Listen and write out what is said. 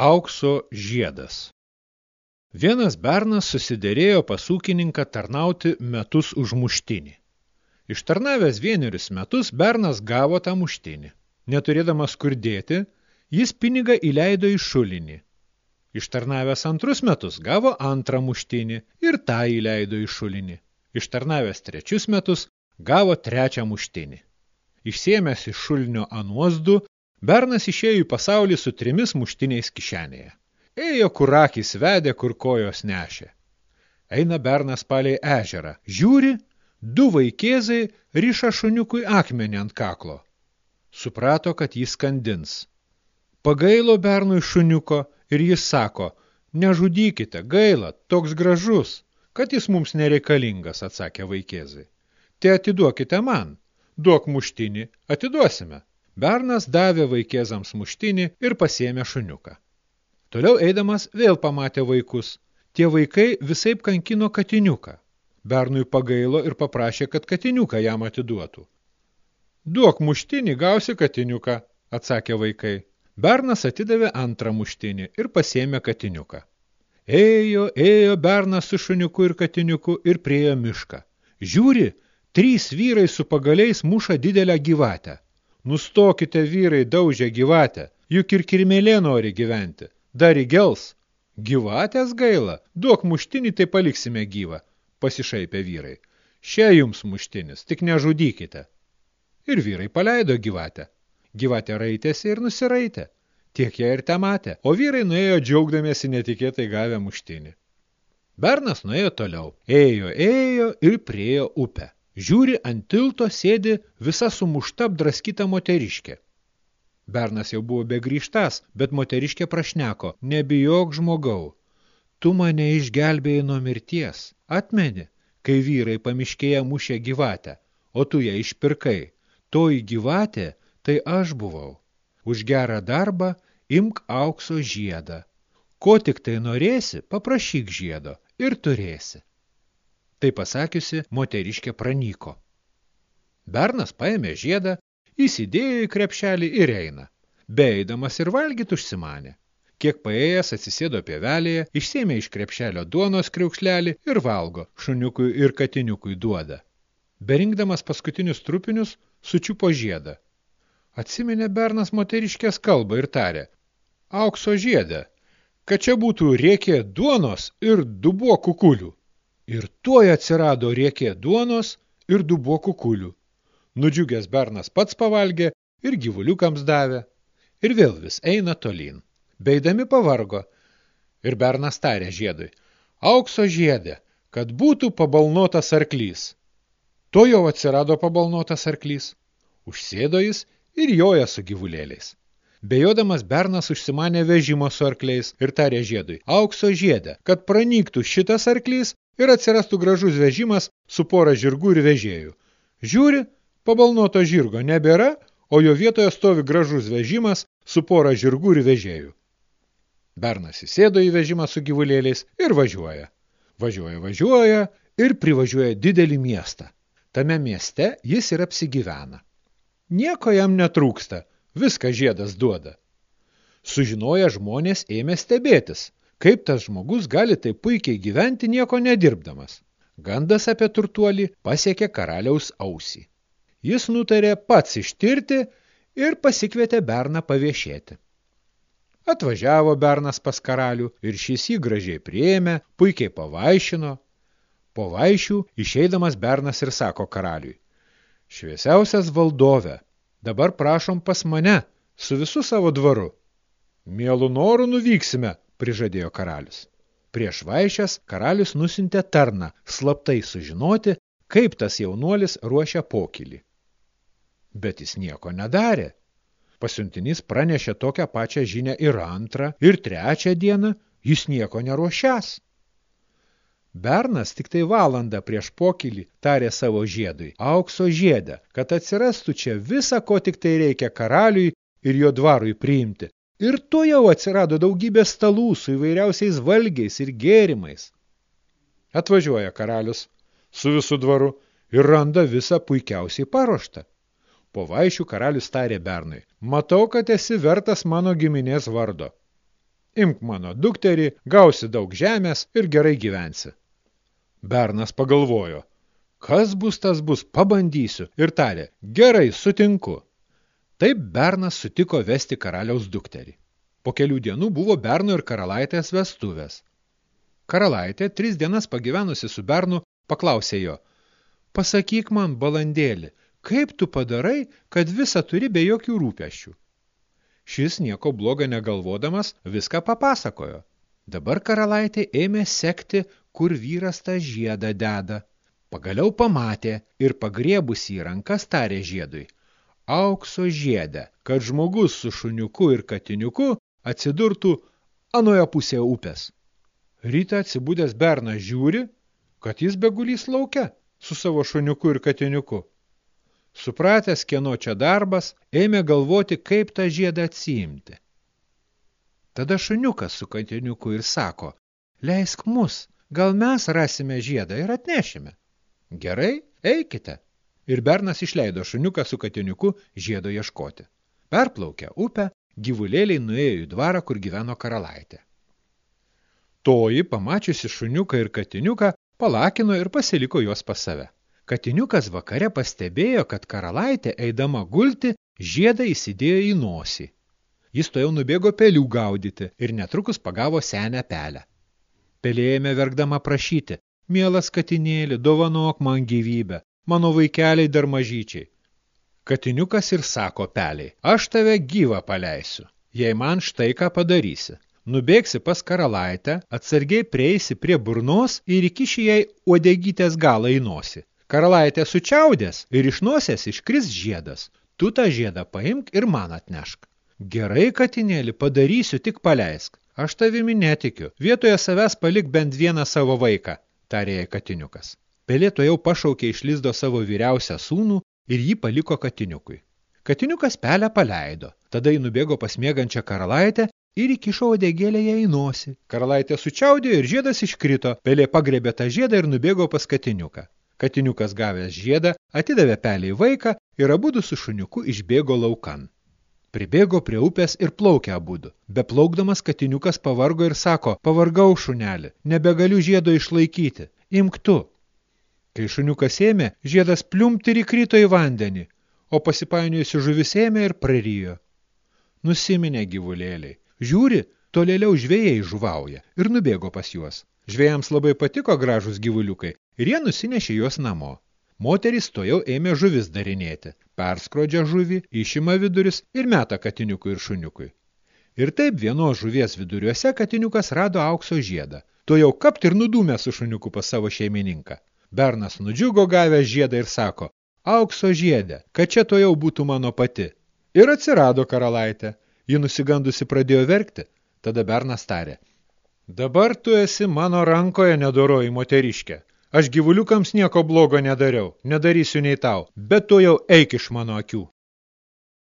Aukso žiedas Vienas bernas susidėrėjo pas ūkininką tarnauti metus už muštinį. Ištarnavęs vienerius metus, bernas gavo tą muštinį. Neturėdamas kur dėti, jis pinigą įleido į šulinį. Ištarnavęs antrus metus gavo antrą muštinį ir tą įleido į šulinį. Ištarnavęs trečius metus gavo trečią muštinį. Išsėmęs iš šulinio anuosdų, bernas išėjo į pasaulį su trimis muštiniais kišenėje. Ėjo, kur akis vedė, kur kojos nešė. Eina bernas palei ežerą. Žiūri, du vaikėzai riša šuniukui akmenį ant kaklo. Suprato, kad jis skandins. Pagailo bernui šuniuko ir jis sako, nežudykite, gaila, toks gražus, kad jis mums nereikalingas, atsakė vaikėzai. Te atiduokite man, duok muštinį, atiduosime. Bernas davė vaikėzams muštinį ir pasėmė šuniuką. Toliau eidamas vėl pamatė vaikus. Tie vaikai visaip kankino katiniuką. Bernui pagailo ir paprašė, kad katiniuką jam atiduotų. Duok muštinį, gausi katiniuką, atsakė vaikai. Bernas atidavė antrą muštinį ir pasėmė katiniuką. Ėjo, ėjo Bernas su šuniuku ir katiniuku ir priejo mišką. Žiūri, trys vyrai su pagaliais muša didelę gyvatę. Nustokite vyrai daužę gyvatę, juk ir kirmėlė nori gyventi. Dar įgels. Gyvatės gaila, duok muštinį, tai paliksime gyvą, pasišaipė vyrai. Šia jums muštinis, tik nežudykite. Ir vyrai paleido gyvatę. Gyvatė raitėsi ir nusiraitė. Tiek jie ir te matė, o vyrai nuėjo džiaugdamėsi netikėtai gavę muštinį. Bernas nuėjo toliau. Ėjo, ėjo ir priejo upę. Žiūri, ant tilto sėdi visa sumušta apdraskyta moteriškė. Bernas jau buvo begrįžtas, bet moteriškė prašneko, nebijok žmogau, tu mane išgelbėjai nuo mirties, atmeni, kai vyrai pamiškėje mušė gyvatę, o tu ją išpirkai, toji gyvatė, tai aš buvau. Už gerą darbą imk aukso žiedą. Ko tik tai norėsi, paprašyk žiedo ir turėsi. Tai pasakiusi, moteriškė pranyko. Bernas paėmė žiedą įsidėjo į krepšelį ir eina. Beeidamas ir valgyt užsimanė. Kiek paėjęs atsisėdo pievelėje, išsėmė iš krepšelio duonos kriaukšlelį ir valgo, šuniukui ir katiniukui duoda. Berinkdamas paskutinius trupinius, sučiupo žiedą. Atsiminė Bernas moteriškės kalbą ir tarė, aukso žiedę, kad čia būtų riekė duonos ir dubuo kukulių. Ir tuoj atsirado riekė duonos ir dubuo kukulių. Nudžiugęs Bernas pats pavalgė ir gyvuliukams davė. Ir vėl vis eina tolyn. Beidami pavargo. Ir Bernas tarė žiedui. Aukso žiedė, kad būtų pabalnotas arklys. To jau atsirado pabalnotas arklys. Užsėdo jis ir joja su gyvulėliais. Bejodamas Bernas užsimanė vežimo su arkliais ir tarė žiedui, aukso žiedę, kad pranyktų šitas arklys ir atsirastų gražus vežimas su pora žirgų ir vežėjų. Žiūri, Pabalnoto žirgo nebėra, o jo vietoje stovi gražus vežimas su pora žirgų ir vežėjų. Bernas įsėdo į vežimą su gyvulėliais ir važiuoja. Važiuoja, važiuoja ir privažiuoja didelį miestą. Tame mieste jis ir apsigyvena. Nieko jam netrūksta, viską žiedas duoda. Sužinoję žmonės ėmė stebėtis, kaip tas žmogus gali taip puikiai gyventi nieko nedirbdamas. Gandas apie turtuolį pasiekė karaliaus ausį. Jis nutarė pats ištirti ir pasikvietė Berną paviešėti. Atvažiavo Bernas pas karalių ir šis jį gražiai priėmė, puikiai pavaišino. Po vaišių išeidamas Bernas ir sako karaliui, šviesiausias valdove, dabar prašom pas mane su visu savo dvaru. Mielų norų nuvyksime, prižadėjo karalius. Prieš vaišęs karalius nusintė tarną slaptai sužinoti, kaip tas jaunuolis ruošia pokylį bet jis nieko nedarė. Pasiuntinys pranešė tokią pačią žinę ir antrą, ir trečią dieną, jis nieko neruošęs. Bernas tik tai valandą prieš pokylį tarė savo žiedui, aukso žiedę, kad atsirastų čia visa, ko tik tai reikia karaliui ir jo dvarui priimti. Ir to jau atsirado daugybė stalų su įvairiausiais valgiais ir gėrimais. Atvažiuoja karalius su visu dvaru ir randa visą puikiausiai paruoštą. Po vaišių karalius tarė Bernui, matau, kad esi vertas mano giminės vardo. Imk mano dukterį, gausi daug žemės ir gerai gyvensi. Bernas pagalvojo, kas bus tas bus, pabandysiu, ir tarė, gerai, sutinku. Taip Bernas sutiko vesti karaliaus dukterį. Po kelių dienų buvo Berno ir karalaitės vestuvės. Karalaitė, tris dienas pagyvenusi su Bernu, paklausė jo, pasakyk man, balandėlį, kaip tu padarai, kad visą turi be jokių rūpeščių? Šis nieko blogo negalvodamas viską papasakojo. Dabar karalaitė ėmė sekti, kur vyras tą žiedą deda. Pagaliau pamatė ir pagriebus į rankas tarė žiedui. Aukso žiedę, kad žmogus su šuniuku ir katiniuku atsidurtų anoje pusėje upės. Rytą atsibūdęs Bernas žiūri, kad jis begulys laukia su savo šuniuku ir katiniuku. Supratęs, kieno čia darbas, ėmė galvoti, kaip tą žiedą atsiimti. Tada šuniukas su katiniuku ir sako, leisk mus, gal mes rasime žiedą ir atnešime. Gerai, eikite. Ir Bernas išleido šuniuką su katiniuku žiedo ieškoti. Perplaukę upę, gyvulėliai nuėjo į dvarą, kur gyveno karalaitė. Toji, pamačiusi šuniuką ir katiniuką, palakino ir pasiliko juos pas save. Katiniukas vakare pastebėjo, kad karalaitė, eidama gulti, žiedą įsidėjo į nosį. Jis to jau nubėgo pelių gaudyti ir netrukus pagavo senę pelę. Pelėjame verkdama prašyti, mielas katinėlį, dovanok man gyvybę, mano vaikeliai dar mažyčiai. Katiniukas ir sako peliai, aš tave gyvą paleisiu, jei man štai ką padarysi. Nubėgsi pas karalaitę, atsargiai prieisi prie burnos ir įkiši jai uodegytės galą į nosį. Karalaitė sučiaudės ir iš nosės iškris žiedas. Tu tą žiedą paimk ir man atnešk. Gerai, katinėlį, padarysiu, tik paleisk. Aš tavimi netikiu. Vietoje savęs palik bent vieną savo vaiką, tarėja katiniukas. Pelėto jau pašaukė iš lizdo savo vyriausią sūnų ir jį paliko katiniukui. Katiniukas pelę paleido. Tada jį nubėgo pasmiegančią karalaitę ir įkišo odegėlę ją į nosį. Karalaitė sučiaudė ir žiedas iškrito. Pelė pagrebė tą žiedą ir nubėgo pas katiniuką. Katiniukas gavęs žiedą, atidavė pelį vaiką ir abudu su šuniuku išbėgo laukan. Pribėgo prie upės ir plaukė abudu. Beplaukdamas katiniukas pavargo ir sako, pavargau šunelį, nebegaliu žiedo išlaikyti, imk tu. Kai šuniukas ėmė, žiedas pliumpt ir įkrito į vandenį, o pasipainiojusi žuvis ėmė ir prarijo. Nusiminė gyvulėliai. Žiūri, tolėliau žvėjai žuvauja ir nubėgo pas juos. Žvėjams labai patiko gražus gyvuliukai ir jie nusinešė juos namo. Moteris to jau ėmė žuvis darinėti, perskrodžia žuvį, išima vidurius ir meta katiniukui ir šuniukui. Ir taip vienos žuvies viduriuose katiniukas rado aukso žiedą. To jau kapt ir nudūmė su šuniuku pas savo šeimininką. Bernas nudžiugo gavęs žiedą ir sako, aukso žiedė, kad čia to jau būtų mano pati. Ir atsirado karalaitė. Ji nusigandusi pradėjo verkti. Tada Bernas tarė, Dabar tu esi mano rankoje nedoroji moteriškė. Aš gyvuliukams nieko blogo nedariau, nedarysiu nei tau, bet tu jau eik iš mano akių.